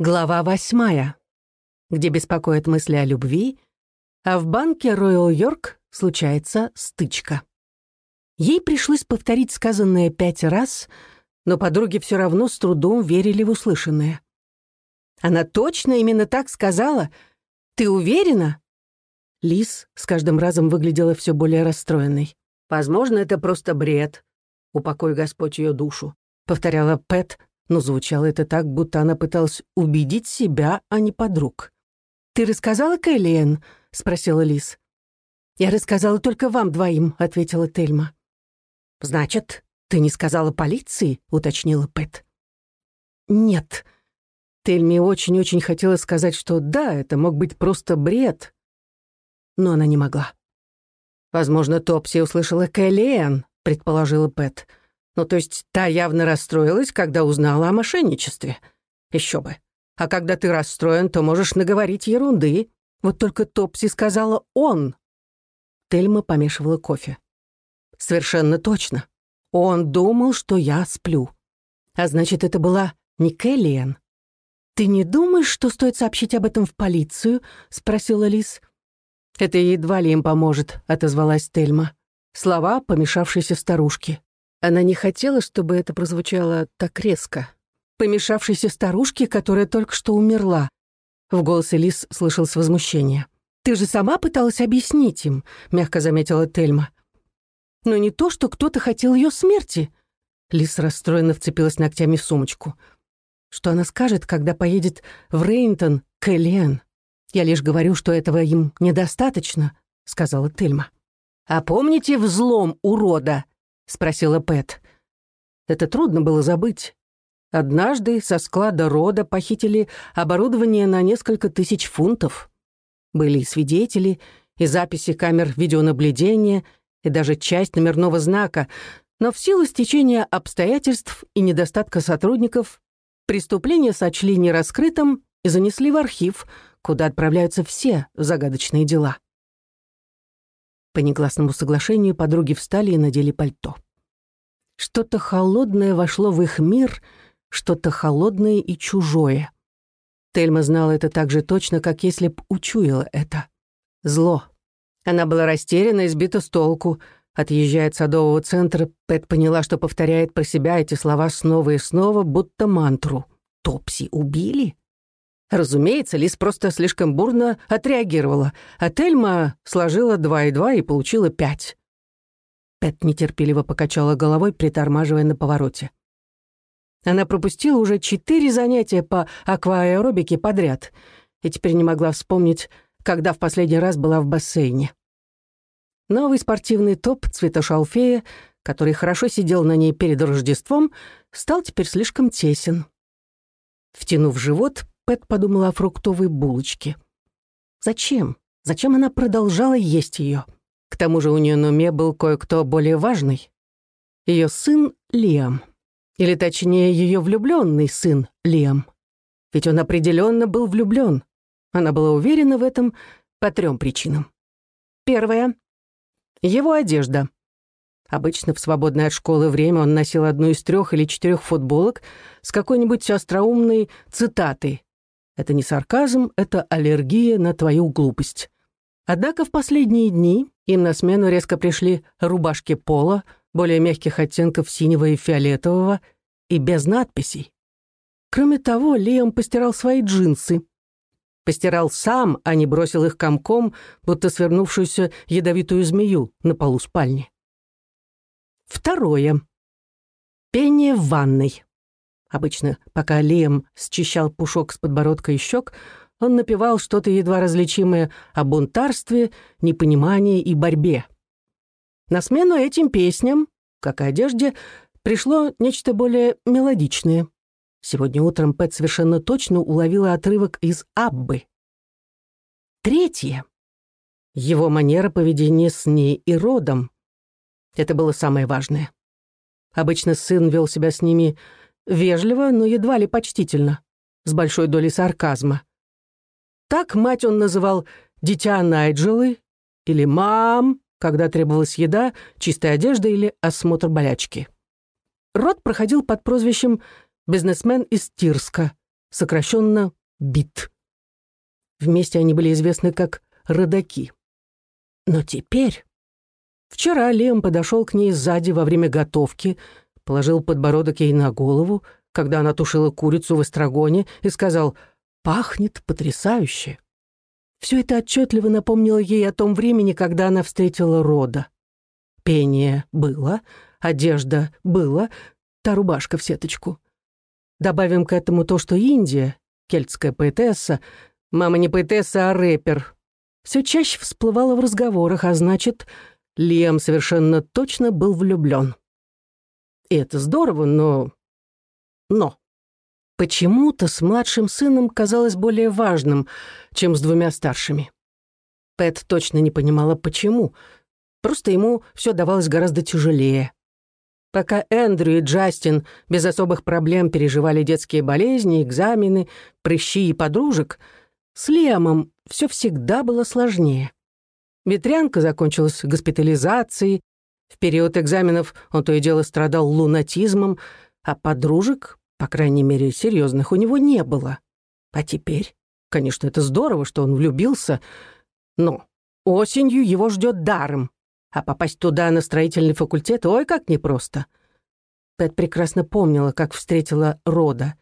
Глава восьмая, где беспокоят мысли о любви, а в банке Royal Йорк случается стычка. Ей пришлось повторить сказанное пять раз, но подруги все равно с трудом верили в услышанное. «Она точно именно так сказала? Ты уверена?» Лис с каждым разом выглядела все более расстроенной. «Возможно, это просто бред. Упокой Господь ее душу», — повторяла Пэт, но звучало это так, будто она пыталась убедить себя, а не подруг. «Ты рассказала Кэллиэн?» — спросила Лис. «Я рассказала только вам двоим», — ответила Тельма. «Значит, ты не сказала полиции?» — уточнила Пэт. «Нет». Тельме очень-очень хотела сказать, что да, это мог быть просто бред, но она не могла. «Возможно, Топси услышала Кэллиэн», — предположила Пэт. Ну, то есть та явно расстроилась, когда узнала о мошенничестве. Еще бы. А когда ты расстроен, то можешь наговорить ерунды. Вот только Топси сказала «он». Тельма помешивала кофе. «Совершенно точно. Он думал, что я сплю. А значит, это была не Келлиан. «Ты не думаешь, что стоит сообщить об этом в полицию?» — спросила Лис. «Это едва ли им поможет», — отозвалась Тельма. Слова помешавшейся старушки. Она не хотела, чтобы это прозвучало так резко. Помешавшейся старушке, которая только что умерла. В голосе Лис слышалось возмущение. «Ты же сама пыталась объяснить им», — мягко заметила Тельма. «Но не то, что кто-то хотел ее смерти». Лис расстроенно вцепилась ногтями в сумочку. «Что она скажет, когда поедет в Рейнтон к Элен? Я лишь говорю, что этого им недостаточно», — сказала Тельма. «А помните взлом урода?» — спросила Пэт. Это трудно было забыть. Однажды со склада рода похитили оборудование на несколько тысяч фунтов. Были и свидетели, и записи камер видеонаблюдения, и даже часть номерного знака, но в силу стечения обстоятельств и недостатка сотрудников преступление сочли нераскрытым и занесли в архив, куда отправляются все загадочные дела. По негласному соглашению подруги встали и надели пальто. Что-то холодное вошло в их мир, что-то холодное и чужое. Тельма знала это так же точно, как если б учуяла это. Зло. Она была растеряна и сбита с толку. Отъезжая от садового центра, Пэт поняла, что повторяет про себя эти слова снова и снова, будто мантру. «Топси убили?» Разумеется, Лис просто слишком бурно отреагировала, а Тельма сложила два и два и получила пять. Пэт нетерпеливо покачала головой, притормаживая на повороте. Она пропустила уже четыре занятия по акваэробике подряд и теперь не могла вспомнить, когда в последний раз была в бассейне. Новый спортивный топ цвета шалфея, который хорошо сидел на ней перед Рождеством, стал теперь слишком тесен. Втянув живот, Пэт подумала о фруктовой булочке. Зачем? Зачем она продолжала есть ее? К тому же у нее на уме был кое-кто более важный. Ее сын Лиам. Или точнее, ее влюбленный сын Лиам. Ведь он определенно был влюблен. Она была уверена в этом по трем причинам. Первое. Его одежда. Обычно в свободное от школы время он носил одну из трех или четырех футболок с какой-нибудь остроумной цитатой. Это не сарказм, это аллергия на твою глупость. Однако в последние дни им на смену резко пришли рубашки пола, более мягких оттенков синего и фиолетового, и без надписей. Кроме того, Лиам постирал свои джинсы. Постирал сам, а не бросил их комком, будто свернувшуюся ядовитую змею на полу спальни. Второе. Пение в ванной. Обычно, пока Лиам счищал пушок с подбородка и щек, он напевал что-то едва различимое о бунтарстве, непонимании и борьбе. На смену этим песням, как и одежде, пришло нечто более мелодичное. Сегодня утром Пэт совершенно точно уловила отрывок из «Аббы». Третье. Его манера поведения с ней и родом. Это было самое важное. Обычно сын вел себя с ними вежливо, но едва ли почтительно, с большой долей сарказма. Так мать он называл «дитя Найджелы» или «мам», когда требовалась еда, чистая одежда или осмотр болячки. Род проходил под прозвищем «бизнесмен из Тирска», сокращенно БИТ. Вместе они были известны как родаки. Но теперь... Вчера Лем подошел к ней сзади во время готовки, положил подбородок ей на голову, когда она тушила курицу в эстрагоне, и сказал «Пахнет потрясающе». Все это отчетливо напомнило ей о том времени, когда она встретила Рода. Пение было, одежда была, та рубашка в сеточку. Добавим к этому то, что Индия, кельтская поэтесса, мама не поэтесса, а рэпер, все чаще всплывала в разговорах, а значит, Лиам совершенно точно был влюблен. И это здорово, но... Но. Почему-то с младшим сыном казалось более важным, чем с двумя старшими. Пэт точно не понимала, почему. Просто ему все давалось гораздо тяжелее. Пока Эндрю и Джастин без особых проблем переживали детские болезни, экзамены, прыщи и подружек, с Лиамом все всегда было сложнее. Ветрянка закончилась госпитализацией, в период экзаменов он то и дело страдал лунатизмом, а подружек, по крайней мере, серьезных у него не было. А теперь, конечно, это здорово, что он влюбился, но осенью его ждет даром, а попасть туда на строительный факультет, ой, как непросто. Пэт прекрасно помнила, как встретила Рода.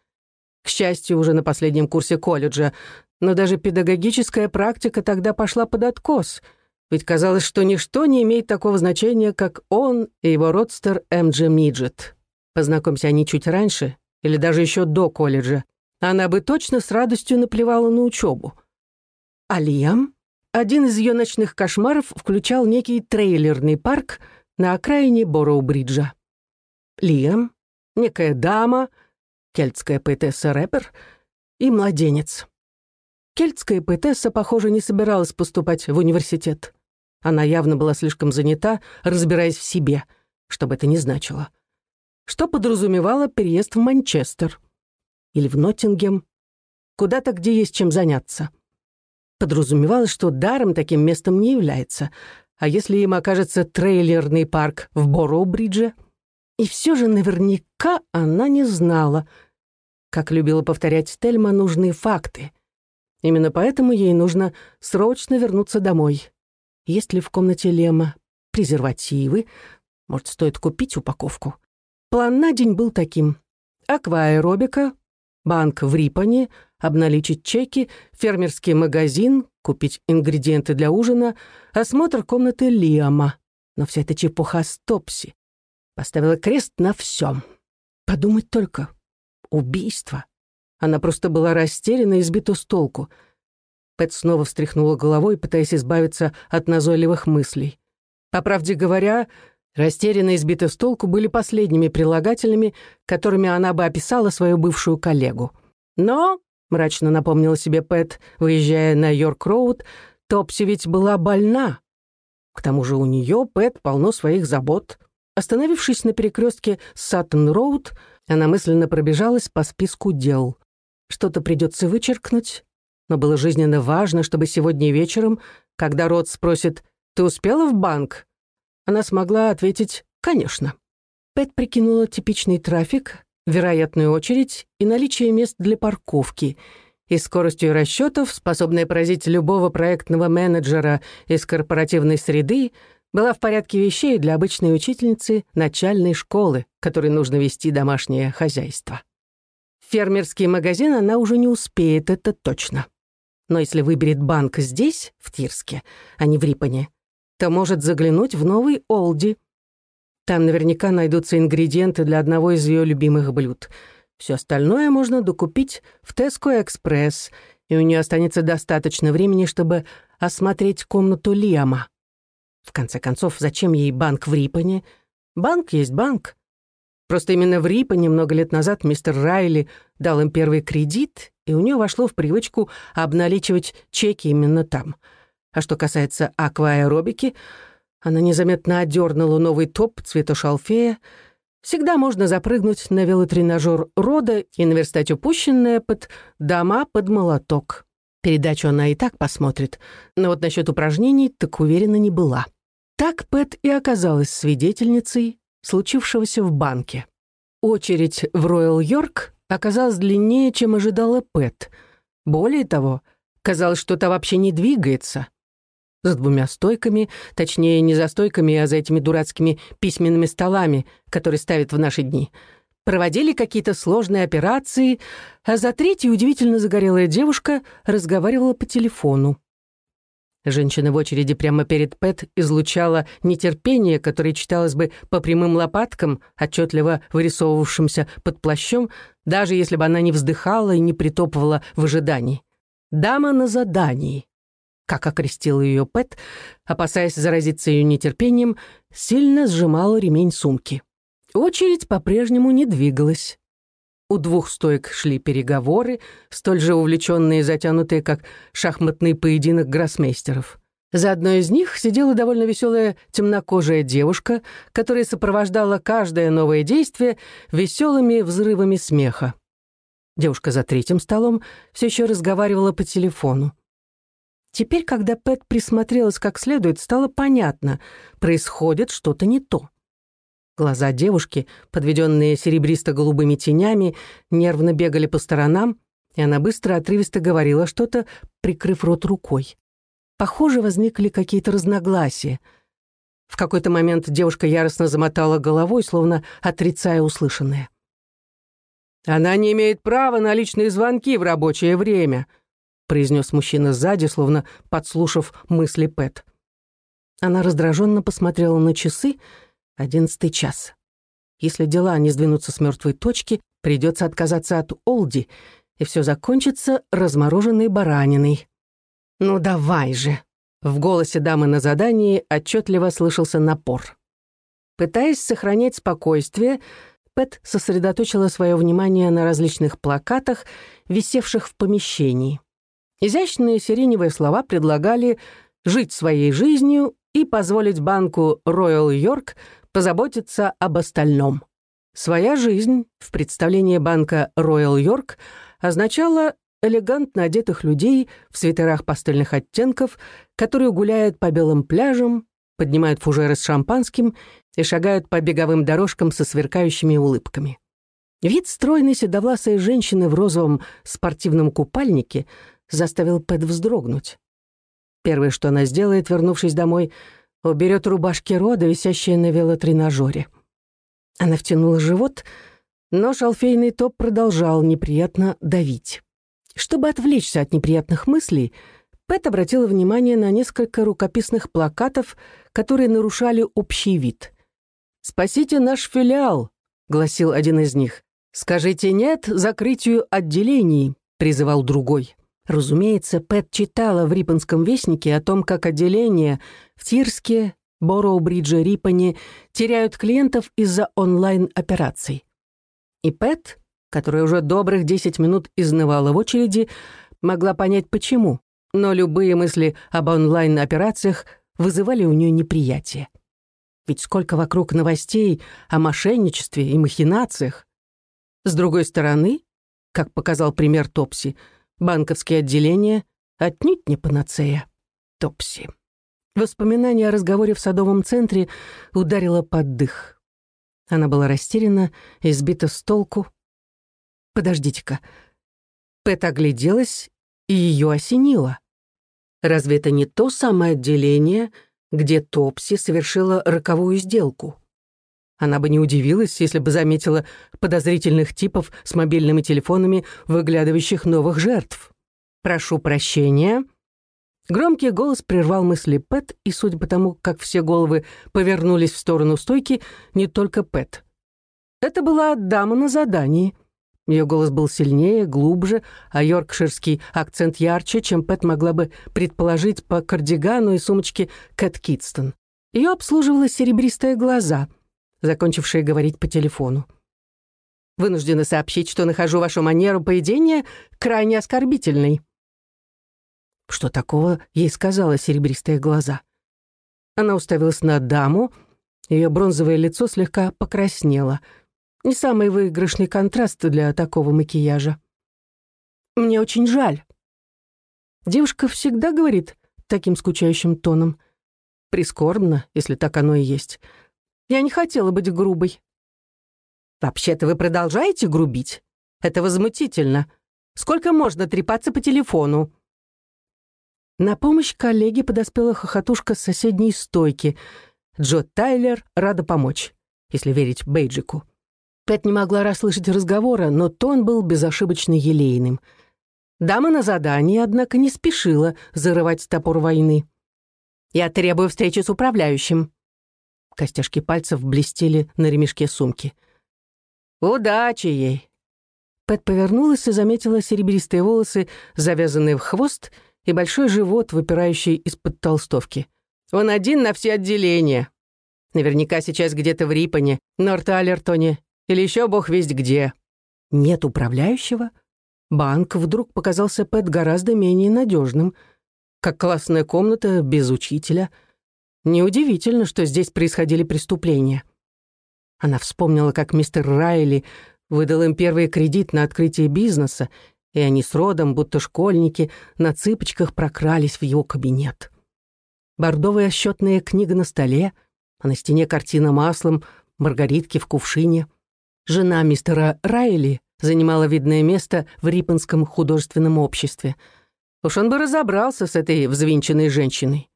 К счастью, уже на последнем курсе колледжа, но даже педагогическая практика тогда пошла под откос, ведь казалось, что ничто не имеет такого значения, как он и его родстер Эмджи Миджет. Познакомься они чуть раньше, или даже еще до колледжа, она бы точно с радостью наплевала на учебу. А Лиам? Один из ее ночных кошмаров включал некий трейлерный парк на окраине Бороу-Бриджа. Лиам, некая дама, кельтская поэтесса-рэпер и младенец. Кельтская поэтесса, похоже, не собиралась поступать в университет. Она явно была слишком занята, разбираясь в себе, что бы это ни значило. Что подразумевало переезд в Манчестер. Или в Ноттингем. Куда-то, где есть чем заняться. Подразумевалось, что даром таким местом не является. А если им окажется трейлерный парк в Бороу-Бридже? И все же наверняка она не знала. Как любила повторять Тельма, нужны факты. Именно поэтому ей нужно срочно вернуться домой. Есть ли в комнате Лема презервативы? Может, стоит купить упаковку? План на день был таким. Акваэробика, банк в Рипане, обналичить чеки, фермерский магазин, купить ингредиенты для ужина, осмотр комнаты Лиама. Но вся эта чепуха Стопси. Поставила крест на всем. Подумать только. Убийство. Она просто была растеряна и сбита с толку. Пэт снова встряхнула головой, пытаясь избавиться от назойливых мыслей. По правде говоря, растерянно и сбита с толку были последними прилагательными, которыми она бы описала свою бывшую коллегу. Но, мрачно напомнила себе Пэт, выезжая на Йорк-Роуд, Топси ведь была больна. К тому же у нее, Пэт, полно своих забот. Остановившись на перекрестке Саттон-Роуд, она мысленно пробежалась по списку дел. Что-то придется вычеркнуть, но было жизненно важно, чтобы сегодня вечером, когда Рот спросит «Ты успела в банк?», она смогла ответить «Конечно». Пэт прикинула типичный трафик, вероятную очередь и наличие мест для парковки, и скоростью расчетов, способная поразить любого проектного менеджера из корпоративной среды, была в порядке вещей для обычной учительницы начальной школы, которой нужно вести домашнее хозяйство фермерский магазин она уже не успеет, это точно. Но если выберет банк здесь, в Тирске, а не в Рипане, то может заглянуть в новый Олди. Там наверняка найдутся ингредиенты для одного из ее любимых блюд. Все остальное можно докупить в Теско Экспресс, и у нее останется достаточно времени, чтобы осмотреть комнату Лиама. В конце концов, зачем ей банк в Рипане? Банк есть банк. Просто именно в Рипа немного лет назад мистер Райли дал им первый кредит, и у нее вошло в привычку обналичивать чеки именно там. А что касается акваэробики, она незаметно одернула новый топ цвета шалфея. Всегда можно запрыгнуть на велотренажер рода и наверстать упущенное под дома под молоток. Передачу она и так посмотрит, но вот насчет упражнений так уверена не была. Так Пэт и оказалась свидетельницей случившегося в банке. Очередь в Роyal Йорк оказалась длиннее, чем ожидала Пэт. Более того, казалось, что та вообще не двигается. За двумя стойками, точнее, не за стойками, а за этими дурацкими письменными столами, которые ставят в наши дни, проводили какие-то сложные операции, а за третьей удивительно загорелая девушка разговаривала по телефону. Женщина в очереди прямо перед Пэт излучала нетерпение, которое читалось бы по прямым лопаткам, отчетливо вырисовывавшимся под плащом, даже если бы она не вздыхала и не притопывала в ожидании. «Дама на задании», как окрестил ее Пэт, опасаясь заразиться ее нетерпением, сильно сжимала ремень сумки. Очередь по-прежнему не двигалась. У двух стоек шли переговоры, столь же увлеченные и затянутые, как шахматный поединок гроссмейстеров. За одной из них сидела довольно веселая темнокожая девушка, которая сопровождала каждое новое действие веселыми взрывами смеха. Девушка за третьим столом все еще разговаривала по телефону. Теперь, когда Пэт присмотрелась как следует, стало понятно, происходит что-то не то. Глаза девушки, подведенные серебристо-голубыми тенями, нервно бегали по сторонам, и она быстро отрывисто говорила что-то, прикрыв рот рукой. Похоже, возникли какие-то разногласия. В какой-то момент девушка яростно замотала головой, словно отрицая услышанное. «Она не имеет права на личные звонки в рабочее время», произнес мужчина сзади, словно подслушав мысли Пэт. Она раздраженно посмотрела на часы, Одиннадцатый час. Если дела не сдвинутся с мертвой точки, придется отказаться от Олди, и все закончится размороженной бараниной. «Ну давай же!» В голосе дамы на задании отчетливо слышался напор. Пытаясь сохранять спокойствие, Пэт сосредоточила свое внимание на различных плакатах, висевших в помещении. Изящные сиреневые слова предлагали жить своей жизнью и позволить банку Royal York позаботиться об остальном. Своя жизнь в представлении банка Royal York означала элегантно одетых людей в свитерах пастельных оттенков, которые гуляют по белым пляжам, поднимают фужеры с шампанским и шагают по беговым дорожкам со сверкающими улыбками. Вид стройной седовласой женщины в розовом спортивном купальнике заставил Пэт вздрогнуть. Первое, что она сделает, вернувшись домой, уберет рубашки рода, висящие на велотренажере. Она втянула живот, но шалфейный топ продолжал неприятно давить. Чтобы отвлечься от неприятных мыслей, Пэт обратила внимание на несколько рукописных плакатов, которые нарушали общий вид. «Спасите наш филиал», — гласил один из них. «Скажите «нет» закрытию отделений», — призывал другой. Разумеется, Пэт читала в Риппенском вестнике о том, как отделения в Тирске, Бороу-Бридже, Риппане теряют клиентов из-за онлайн-операций. И Пэт, которая уже добрых 10 минут изнывала в очереди, могла понять почему, но любые мысли об онлайн-операциях вызывали у нее неприятие. Ведь сколько вокруг новостей о мошенничестве и махинациях. С другой стороны, как показал пример Топси, банковские отделения отнюдь не панацея. Топси. Воспоминание о разговоре в садовом центре ударило под дых. Она была растеряна и сбита с толку. «Подождите-ка». Пэт огляделась, и ее осенило. Разве это не то самое отделение, где Топси совершила роковую сделку? Она бы не удивилась, если бы заметила подозрительных типов с мобильными телефонами, выглядывающих новых жертв. «Прошу прощения», Громкий голос прервал мысли Пэт, и, судя по тому, как все головы повернулись в сторону стойки, не только Пэт. Это была дама на задании. Ее голос был сильнее, глубже, а йоркширский акцент ярче, чем Пэт могла бы предположить по кардигану и сумочке Кэт Китстон. Ее обслуживала серебристые глаза, закончившие говорить по телефону. «Вынуждена сообщить, что нахожу вашу манеру поведения крайне оскорбительной», что такого ей сказала серебристые глаза? Она уставилась на даму, ее бронзовое лицо слегка покраснело. Не самый выигрышный контраст для такого макияжа. «Мне очень жаль». Девушка всегда говорит таким скучающим тоном. Прискорбно, если так оно и есть. Я не хотела быть грубой. «Вообще-то вы продолжаете грубить?» Это возмутительно. Сколько можно трепаться по телефону?» На помощь коллеге подоспела хохотушка с соседней стойки. Джо Тайлер рада помочь, если верить Бейджику. Пэт не могла расслышать разговора, но тон был безошибочно елейным. Дама на задании, однако, не спешила зарывать топор войны. «Я требую встречи с управляющим». Костяшки пальцев блестели на ремешке сумки. «Удачи ей!» Пэт повернулась и заметила серебристые волосы, завязанные в хвост, и большой живот, выпирающий из-под толстовки. «Он один на все отделения. Наверняка сейчас где-то в Рипане, Норт-Алертоне или еще бог весть где». «Нет управляющего?» Банк вдруг показался Пэт гораздо менее надежным, как классная комната без учителя. Неудивительно, что здесь происходили преступления. Она вспомнила, как мистер Райли выдал им первый кредит на открытие бизнеса, и они с родом, будто школьники, на цыпочках прокрались в его кабинет. Бордовая счетная книга на столе, а на стене картина маслом, маргаритки в кувшине. Жена мистера Райли занимала видное место в Риппенском художественном обществе. Уж он бы разобрался с этой взвинченной женщиной.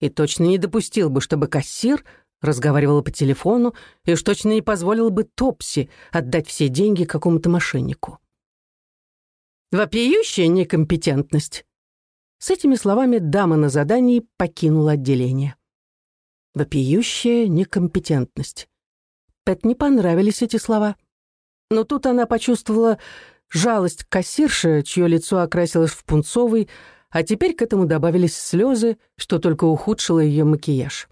И точно не допустил бы, чтобы кассир разговаривала по телефону и уж точно не позволил бы Топси отдать все деньги какому-то мошеннику. Вопиющая некомпетентность. С этими словами дама на задании покинула отделение. Вопиющая некомпетентность. Пэт не понравились эти слова. Но тут она почувствовала жалость кассирши, чье лицо окрасилось в пунцовый, а теперь к этому добавились слезы, что только ухудшило ее макияж.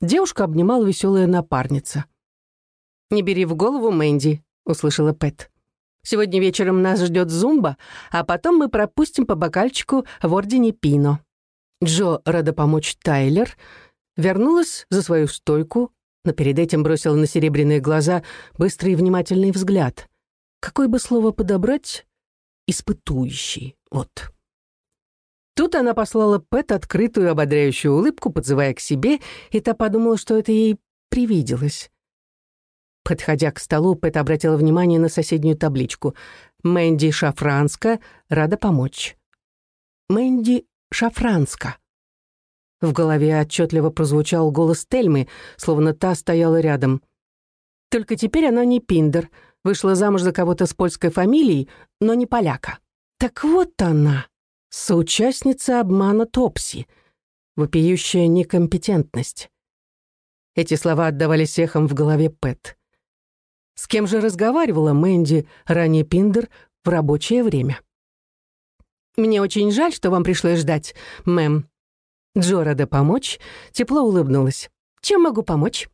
Девушка обнимала веселая напарница. «Не бери в голову, Мэнди», — услышала Пэт. «Сегодня вечером нас ждет зумба, а потом мы пропустим по бокальчику в Ордене Пино». Джо, рада помочь Тайлер, вернулась за свою стойку, но перед этим бросила на серебряные глаза быстрый и внимательный взгляд. Какое бы слово подобрать? Испытующий, вот. Тут она послала Пэт открытую ободряющую улыбку, подзывая к себе, и та подумала, что это ей привиделось. Подходя к столу, Пэт обратила внимание на соседнюю табличку. «Мэнди Шафранска рада помочь». «Мэнди Шафранска». В голове отчетливо прозвучал голос Тельмы, словно та стояла рядом. Только теперь она не Пиндер, вышла замуж за кого-то с польской фамилией, но не поляка. Так вот она, Соучастница обмана Топси. Вопиющая некомпетентность. Эти слова отдавались эхом в голове Пэт. С кем же разговаривала Мэнди, ранее Пиндер, в рабочее время? «Мне очень жаль, что вам пришлось ждать, мэм». Джо рада помочь, тепло улыбнулась. «Чем могу помочь?»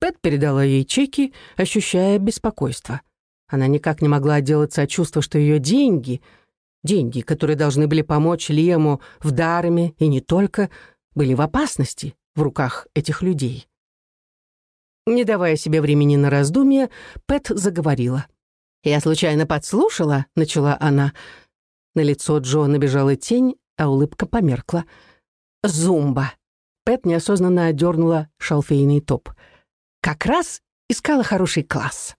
Пэт передала ей чеки, ощущая беспокойство. Она никак не могла отделаться от чувства, что ее деньги — Деньги, которые должны были помочь Лему в Дарме и не только, были в опасности в руках этих людей. Не давая себе времени на раздумья, Пэт заговорила. «Я случайно подслушала», — начала она. На лицо Джо набежала тень, а улыбка померкла. «Зумба». Пэт неосознанно одернула шалфейный топ. «Как раз искала хороший класс».